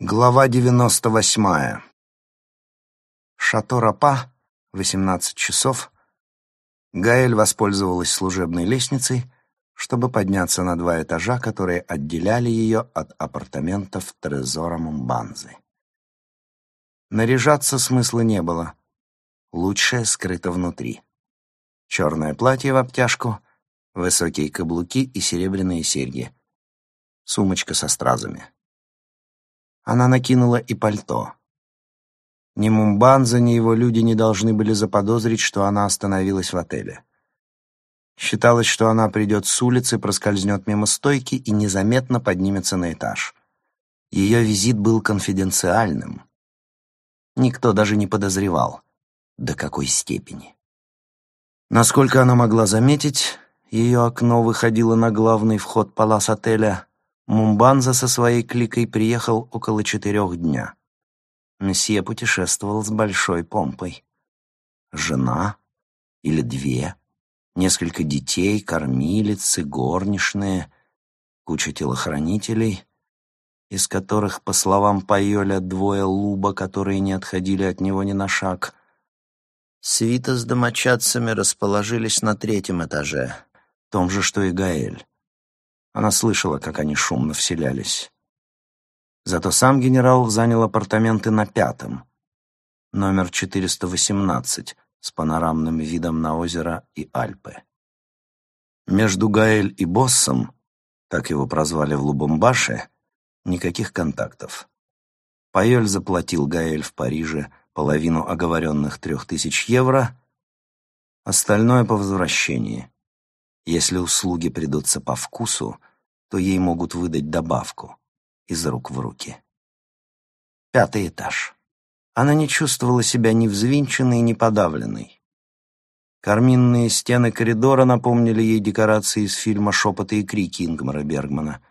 Глава девяносто восьмая. Шато Рапа, восемнадцать часов. Гаэль воспользовалась служебной лестницей, чтобы подняться на два этажа, которые отделяли ее от апартаментов Трезора Мумбанзы. Наряжаться смысла не было. Лучшее скрыто внутри. Черное платье в обтяжку, высокие каблуки и серебряные серьги. Сумочка со стразами. Она накинула и пальто. Ни Мумбанза, ни его люди не должны были заподозрить, что она остановилась в отеле. Считалось, что она придет с улицы, проскользнет мимо стойки и незаметно поднимется на этаж. Ее визит был конфиденциальным. Никто даже не подозревал, до какой степени. Насколько она могла заметить, ее окно выходило на главный вход палас отеля. Мумбанза со своей кликой приехал около четырех дня. Месье путешествовал с большой помпой. Жена или две, несколько детей, кормилицы, горничные, куча телохранителей, из которых, по словам Пайоля, двое луба, которые не отходили от него ни на шаг. Свита с домочадцами расположились на третьем этаже, том же, что и Гаэль. Она слышала, как они шумно вселялись. Зато сам генерал занял апартаменты на пятом, номер 418, с панорамным видом на озеро и Альпы. Между Гаэль и боссом, так его прозвали в Лубумбаше, никаких контактов. Пайоль заплатил Гаэль в Париже половину оговоренных трех тысяч евро, остальное по возвращении. Если услуги придутся по вкусу, то ей могут выдать добавку из рук в руки. Пятый этаж. Она не чувствовала себя ни взвинченной, ни подавленной. Карминные стены коридора напомнили ей декорации из фильма «Шепоты и крики» Ингмара Бергмана.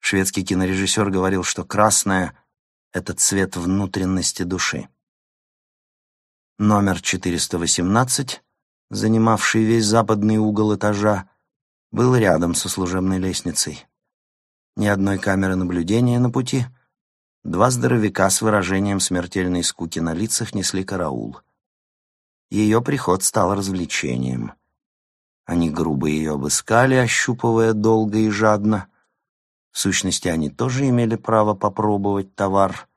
Шведский кинорежиссер говорил, что красное — это цвет внутренности души. Номер 418 занимавший весь западный угол этажа, был рядом со служебной лестницей. Ни одной камеры наблюдения на пути. Два здоровяка с выражением смертельной скуки на лицах несли караул. Ее приход стал развлечением. Они грубо ее обыскали, ощупывая долго и жадно. В сущности, они тоже имели право попробовать товар —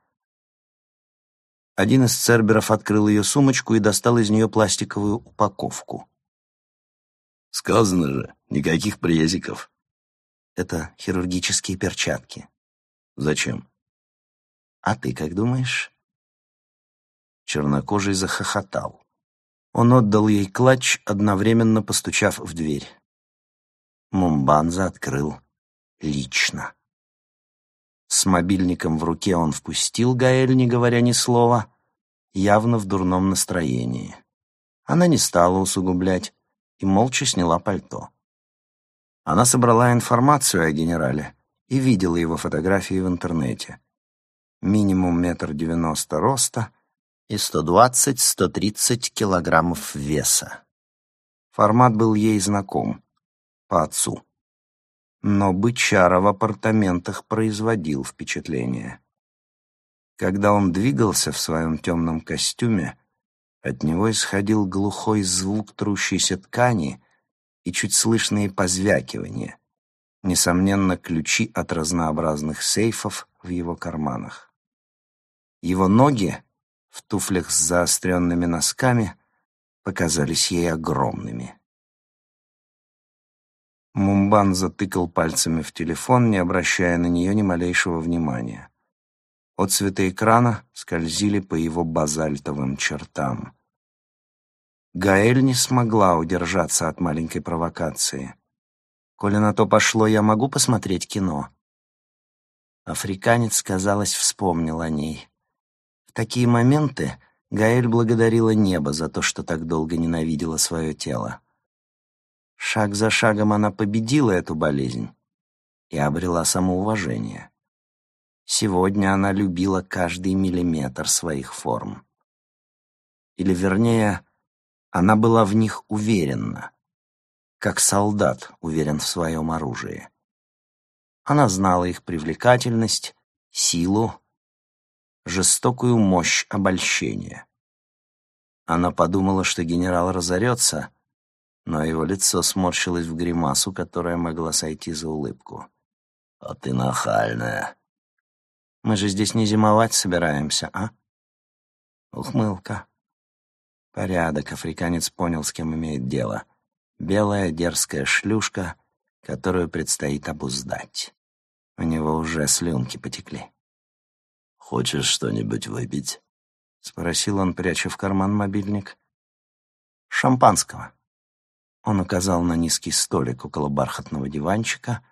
один из церберов открыл ее сумочку и достал из нее пластиковую упаковку. «Сказано же, никаких презиков». «Это хирургические перчатки». «Зачем?» «А ты как думаешь?» Чернокожий захохотал. Он отдал ей клатч, одновременно постучав в дверь. Мумбанза открыл лично. С мобильником в руке он впустил Гаэль, не говоря ни слова, явно в дурном настроении. Она не стала усугублять и молча сняла пальто. Она собрала информацию о генерале и видела его фотографии в интернете. Минимум метр девяносто роста и сто двадцать-сто тридцать килограммов веса. Формат был ей знаком, по отцу но бычара в апартаментах производил впечатление. Когда он двигался в своем темном костюме, от него исходил глухой звук трущейся ткани и чуть слышные позвякивания, несомненно, ключи от разнообразных сейфов в его карманах. Его ноги в туфлях с заостренными носками показались ей огромными. Мумбан затыкал пальцами в телефон, не обращая на нее ни малейшего внимания. Отцветы экрана скользили по его базальтовым чертам. Гаэль не смогла удержаться от маленькой провокации. «Коли на то пошло, я могу посмотреть кино?» Африканец, казалось, вспомнил о ней. В такие моменты Гаэль благодарила небо за то, что так долго ненавидела свое тело. Шаг за шагом она победила эту болезнь и обрела самоуважение. Сегодня она любила каждый миллиметр своих форм. Или, вернее, она была в них уверена, как солдат уверен в своем оружии. Она знала их привлекательность, силу жестокую мощь обольщения. Она подумала, что генерал разорется, но его лицо сморщилось в гримасу, которая могла сойти за улыбку. «А ты нахальная!» «Мы же здесь не зимовать собираемся, а?» Ухмылка. Порядок, африканец понял, с кем имеет дело. Белая дерзкая шлюшка, которую предстоит обуздать. У него уже слюнки потекли. «Хочешь что-нибудь выпить?» — спросил он, пряча в карман мобильник. «Шампанского». Он указал на низкий столик около бархатного диванчика.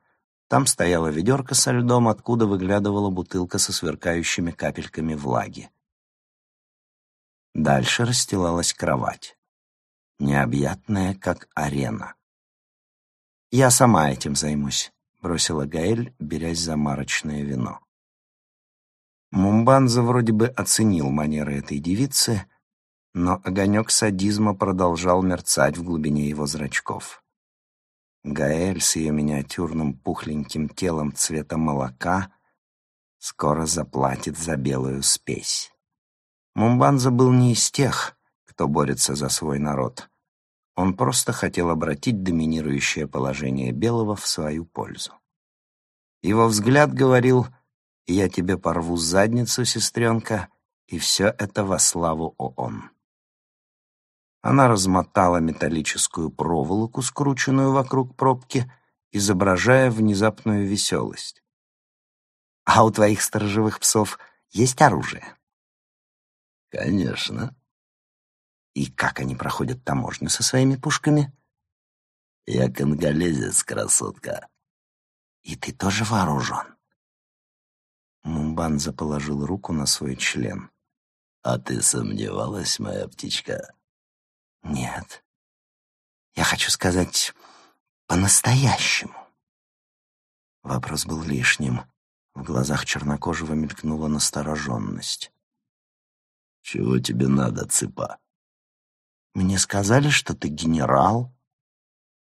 Там стояла ведерко со льдом, откуда выглядывала бутылка со сверкающими капельками влаги. Дальше расстилалась кровать, необъятная, как арена. «Я сама этим займусь», — бросила Гаэль, берясь за марочное вино. Мумбанза вроде бы оценил манеры этой девицы, но огонек садизма продолжал мерцать в глубине его зрачков. Гаэль с ее миниатюрным пухленьким телом цвета молока скоро заплатит за белую спесь. Мумбанза был не из тех, кто борется за свой народ. Он просто хотел обратить доминирующее положение белого в свою пользу. Его взгляд говорил «Я тебе порву задницу, сестренка, и все это во славу ООН». Она размотала металлическую проволоку, скрученную вокруг пробки, изображая внезапную веселость. «А у твоих сторожевых псов есть оружие?» Конечно. И как они проходят таможню со своими пушками? Я конголезец, красотка. И ты тоже вооружен? Мумбанза положил руку на свой член. А ты сомневалась, моя птичка? Нет. Я хочу сказать, по-настоящему. Вопрос был лишним. В глазах чернокожего мелькнула настороженность. «Чего тебе надо, цыпа?» «Мне сказали, что ты генерал».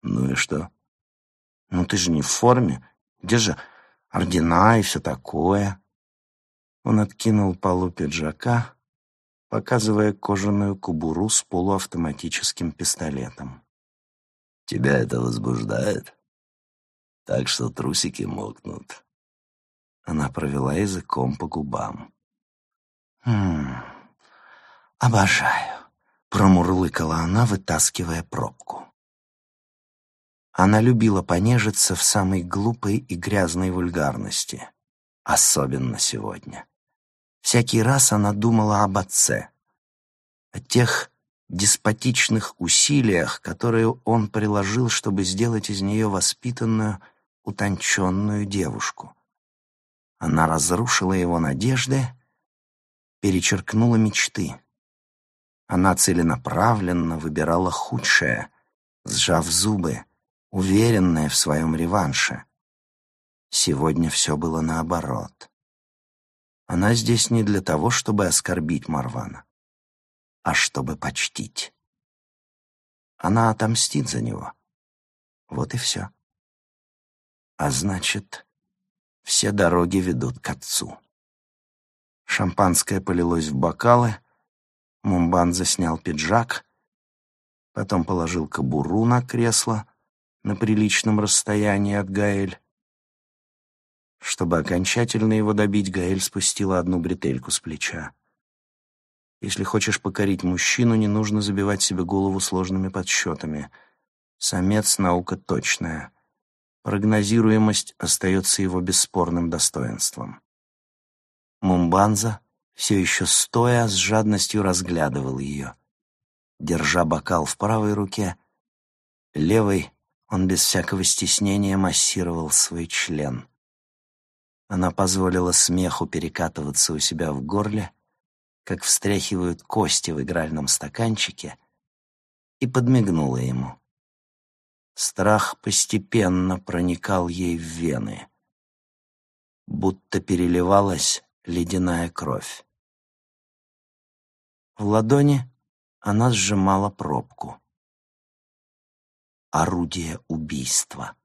«Ну и что?» «Ну ты же не в форме. Где же ордена и все такое?» Он откинул полу пиджака, показывая кожаную кобуру с полуавтоматическим пистолетом. «Тебя это возбуждает? Так что трусики мокнут». Она провела языком по губам. «Хм...» «Обожаю», — промурлыкала она, вытаскивая пробку. Она любила понежиться в самой глупой и грязной вульгарности, особенно сегодня. Всякий раз она думала об отце, о тех деспотичных усилиях, которые он приложил, чтобы сделать из нее воспитанную, утонченную девушку. Она разрушила его надежды, перечеркнула мечты. Она целенаправленно выбирала худшее, сжав зубы, уверенная в своем реванше. Сегодня все было наоборот. Она здесь не для того, чтобы оскорбить Марвана, а чтобы почтить. Она отомстит за него. Вот и все. А значит, все дороги ведут к отцу. Шампанское полилось в бокалы, Мумбанза снял пиджак, потом положил кобуру на кресло на приличном расстоянии от Гаэль. Чтобы окончательно его добить, Гаэль спустила одну бретельку с плеча. Если хочешь покорить мужчину, не нужно забивать себе голову сложными подсчетами. Самец — наука точная. Прогнозируемость остается его бесспорным достоинством. Мумбанза все еще стоя, с жадностью разглядывал ее. Держа бокал в правой руке, левой он без всякого стеснения массировал свой член. Она позволила смеху перекатываться у себя в горле, как встряхивают кости в игральном стаканчике, и подмигнула ему. Страх постепенно проникал ей в вены, будто переливалась ледяная кровь. В ладони она сжимала пробку. Орудие убийства.